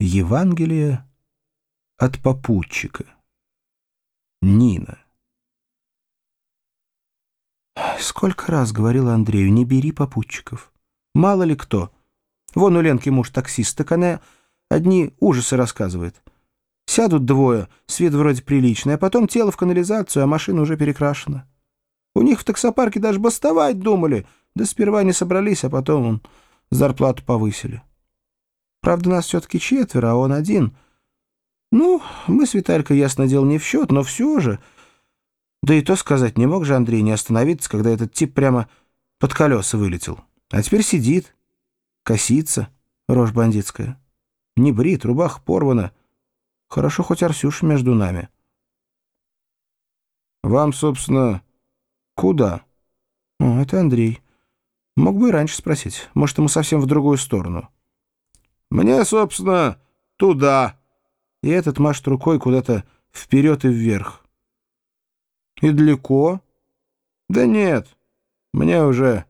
Евангелие от попутчика. Нина. Сколько раз говорила Андрею, не бери попутчиков. Мало ли кто. Вон у Ленки муж таксист, так она одни ужасы рассказывает. Сядут двое, свет вроде приличный, а потом тело в канализацию, а машина уже перекрашена. У них в таксопарке даже бастовать думали, да сперва не собрались, а потом он зарплату повысили. Правда, нас все-таки четверо, а он один. Ну, мы с Виталькой, ясно дело, не в счет, но все же... Да и то сказать, не мог же Андрей не остановиться, когда этот тип прямо под колеса вылетел. А теперь сидит, косится, рожь бандитская. Не брит, рубаха порвана. Хорошо, хоть Арсюша между нами. Вам, собственно, куда? О, это Андрей. Мог бы и раньше спросить. Может, ему совсем в другую сторону. Мне, собственно, туда. И этот машет рукой куда-то вперед и вверх. И далеко? Да нет, мне уже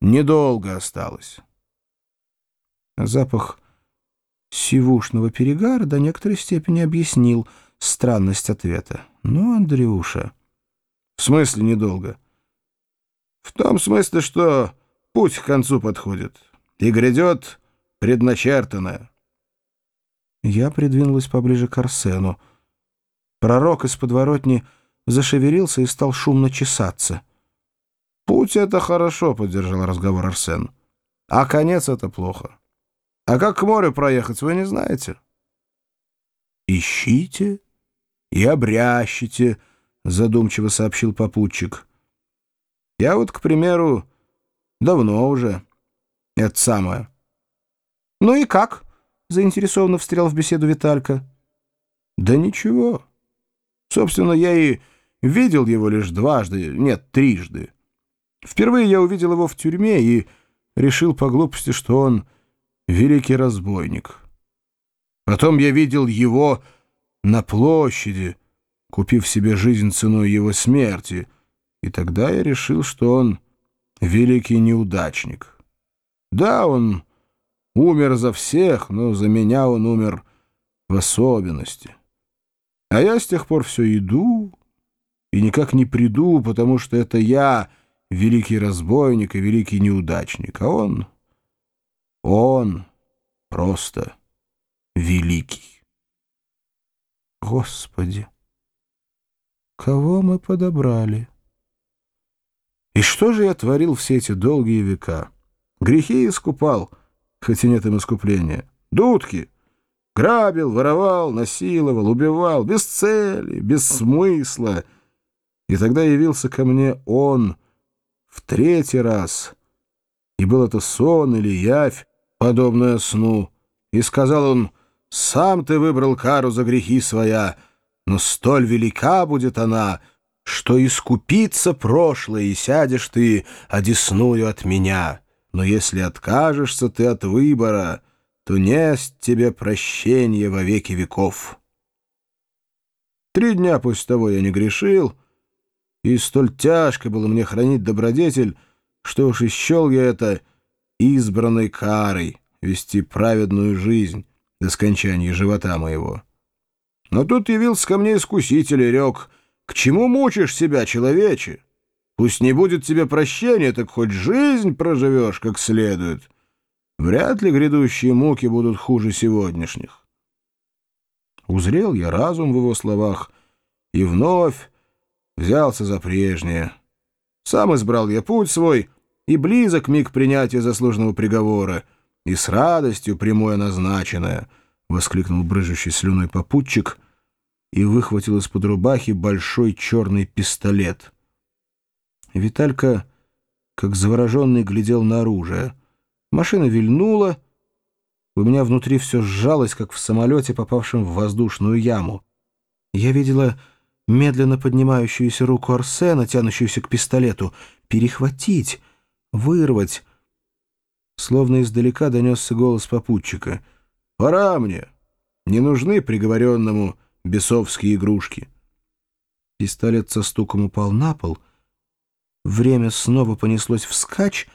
недолго осталось. Запах сивушного перегара до некоторой степени объяснил странность ответа. Ну, Андрюша... В смысле недолго? В том смысле, что путь к концу подходит. И грядет предначертанное. Я придвинулась поближе к Арсену. Пророк из подворотни зашевелился и стал шумно чесаться. «Путь — это хорошо», — поддержал разговор Арсен. «А конец — это плохо. А как к морю проехать, вы не знаете?» «Ищите и обрящите», — задумчиво сообщил попутчик. «Я вот, к примеру, давно уже. Это самое». «Ну и как?» — заинтересованно встрял в беседу Виталька. «Да ничего. Собственно, я и видел его лишь дважды, нет, трижды. Впервые я увидел его в тюрьме и решил по глупости, что он великий разбойник. Потом я видел его на площади, купив себе жизнь ценой его смерти, и тогда я решил, что он великий неудачник. Да, он умер за всех, но за меня он умер в особенности. А я с тех пор все иду и никак не приду, потому что это я великий разбойник и великий неудачник, а он... он просто великий. Господи, кого мы подобрали? И что же я творил все эти долгие века? Грехи искупал, хоть и нет им искупления. Дудки. Грабил, воровал, насиловал, убивал, без цели, без смысла. И тогда явился ко мне он в третий раз. И был это сон или явь, подобная сну. И сказал он, «Сам ты выбрал кару за грехи своя, но столь велика будет она, что искупиться прошлое, и сядешь ты одесную от меня. Но если откажешься ты от выбора, то несть тебе прощение во веки веков». Три дня после того я не грешил, и столь тяжко было мне хранить добродетель, что уж исчел я это избранной карой вести праведную жизнь до скончания живота моего. Но тут явился ко мне искуситель и рек, «К чему мучишь себя, человече? Пусть не будет тебе прощения, так хоть жизнь проживешь как следует. Вряд ли грядущие муки будут хуже сегодняшних». Узрел я разум в его словах, и вновь взялся за прежнее. Сам избрал я путь свой, и близок миг принятия заслуженного приговора, и с радостью прямое назначенное, — воскликнул брыжущий слюной попутчик и выхватил из-под рубахи большой черный пистолет. Виталька, как завороженный, глядел на оружие. Машина вильнула, у меня внутри все сжалось, как в самолете, попавшем в воздушную яму. Я видела медленно поднимающуюся руку Арсена, тянущуюся к пистолету, перехватить, вырвать. Словно издалека донесся голос попутчика. «Пора мне! Не нужны приговоренному бесовские игрушки!» Пистолет со стуком упал на пол. Время снова понеслось вскачь,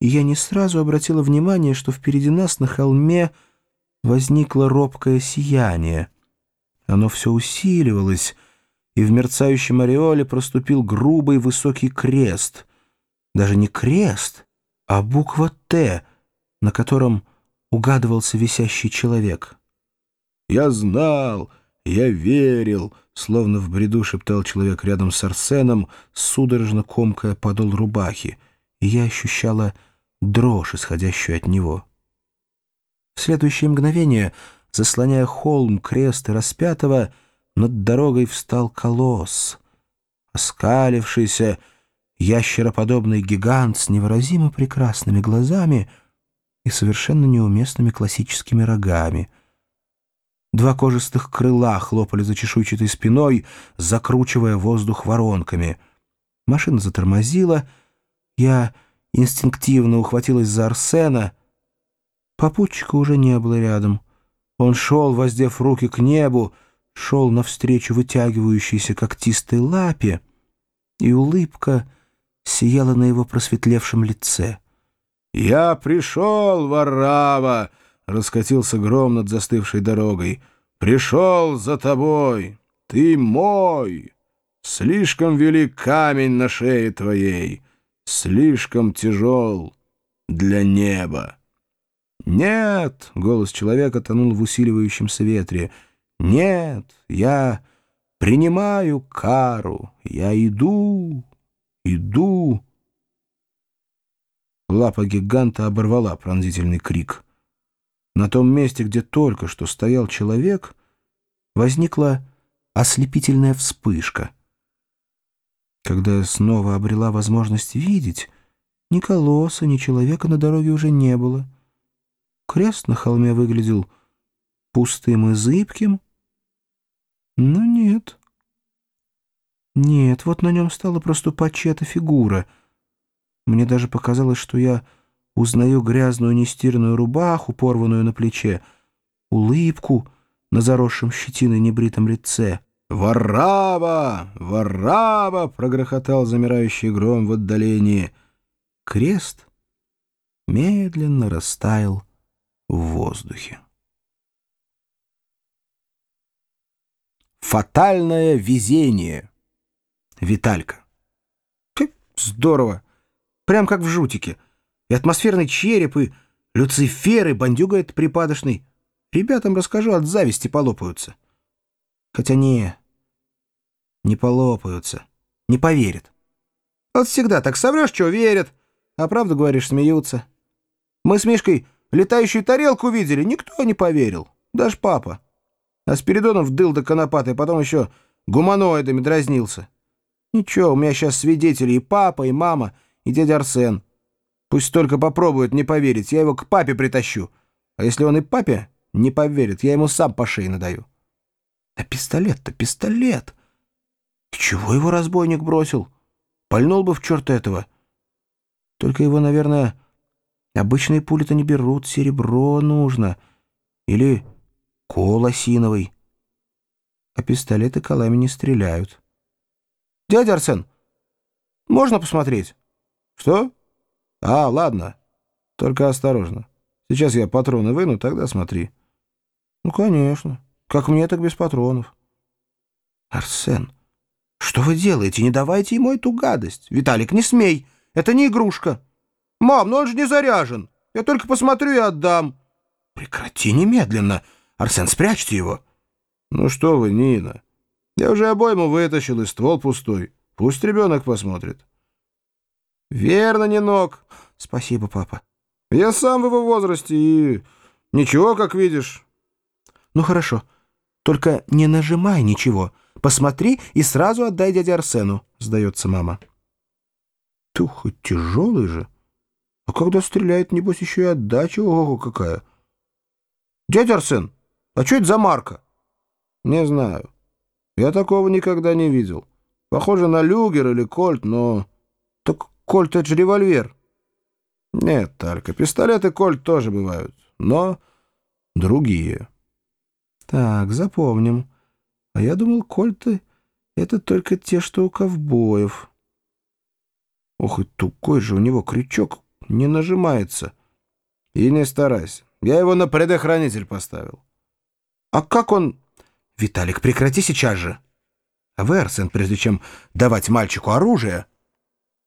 и я не сразу обратила внимание, что впереди нас на холме возникло робкое сияние. Оно все усиливалось, и в мерцающем ореоле проступил грубый высокий крест. Даже не крест, а буква «Т», на котором угадывался висящий человек. «Я знал, я верил», — словно в бреду шептал человек рядом с Арсеном, судорожно комкая подол рубахи, и я ощущала дрожь, исходящую от него. В следующее мгновение, заслоняя холм, крест и распятого, над дорогой встал колосс. Оскалившийся, ящероподобный гигант с невыразимо прекрасными глазами и совершенно неуместными классическими рогами. Два кожистых крыла хлопали за чешуйчатой спиной, закручивая воздух воронками. Машина затормозила. Я инстинктивно ухватилась за Арсена — Попутчика уже не было рядом. Он шел, воздев руки к небу, шел навстречу вытягивающейся когтистой лапе, и улыбка сияла на его просветлевшем лице. «Я пришел, Варрава!» — раскатился гром над застывшей дорогой. «Пришел за тобой! Ты мой! Слишком велик камень на шее твоей, слишком тяжел для неба!» «Нет!» — голос человека тонул в усиливающемся ветре. «Нет, я принимаю кару. Я иду, иду!» Лапа гиганта оборвала пронзительный крик. На том месте, где только что стоял человек, возникла ослепительная вспышка. Когда я снова обрела возможность видеть, ни колосса, ни человека на дороге уже не было — Крест на холме выглядел пустым и зыбким. Но нет. Нет, вот на нем стала проступать чья-то фигура. Мне даже показалось, что я узнаю грязную нестиранную рубаху, порванную на плече, улыбку на заросшем щетиной небритом лице. «Варрава! Варрава!» — прогрохотал замирающий гром в отдалении. Крест медленно растаял в воздухе. Фатальное везение. Виталька. Здорово. Прям как в жутике. И атмосферный череп, и Люцифер, и бандюга этот припадочный. Ребятам расскажу, от зависти полопаются. Хотя не, не полопаются. Не поверят. Вот всегда так соврешь, что верят, а правду говоришь, смеются. Мы с Мишкой Летающую тарелку видели, никто не поверил. Даже папа. А Спиридонов дыл до конопатой, потом еще гуманоидами дразнился. Ничего, у меня сейчас свидетели и папа, и мама, и дядя Арсен. Пусть только попробуют не поверить, я его к папе притащу. А если он и папе не поверит, я ему сам по шее надаю. А пистолет-то пистолет. К чего его разбойник бросил? Пальнул бы в черт этого. Только его, наверное... Обычные пули-то не берут, серебро нужно. Или кол осиновый. А пистолеты колами не стреляют. «Дядя Арсен, можно посмотреть?» «Что? А, ладно. Только осторожно. Сейчас я патроны выну, тогда смотри». «Ну, конечно. Как мне, так без патронов». «Арсен, что вы делаете? Не давайте ему эту гадость. Виталик, не смей. Это не игрушка». «Мам, ну он же не заряжен. Я только посмотрю и отдам». «Прекрати немедленно. Арсен, спрячьте его». «Ну что вы, Нина. Я уже обойму вытащил, и ствол пустой. Пусть ребенок посмотрит». «Верно, Нинок. Спасибо, папа». «Я сам в его возрасте и... Ничего, как видишь». «Ну хорошо. Только не нажимай ничего. Посмотри и сразу отдай дяде Арсену», — сдается мама. «Тух, тяжелый же». А когда стреляет, небось, еще и отдача, ого какая. Дядя Арсен, а что это за марка? Не знаю. Я такого никогда не видел. Похоже на люгер или кольт, но... Так кольт — это же револьвер. Нет, Тарка, пистолеты кольт тоже бывают, но другие. Так, запомним. А я думал, кольты — это только те, что у ковбоев. Ох, и тупой же у него крючок не нажимается. И не старайся. Я его на предохранитель поставил. А как он... Виталик, прекрати сейчас же. А вы, Арсен, прежде чем давать мальчику оружие...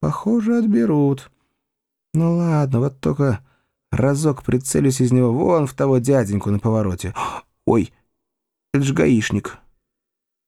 Похоже, отберут. Ну ладно, вот только разок прицелюсь из него вон в того дяденьку на повороте. Ой, это же гаишник.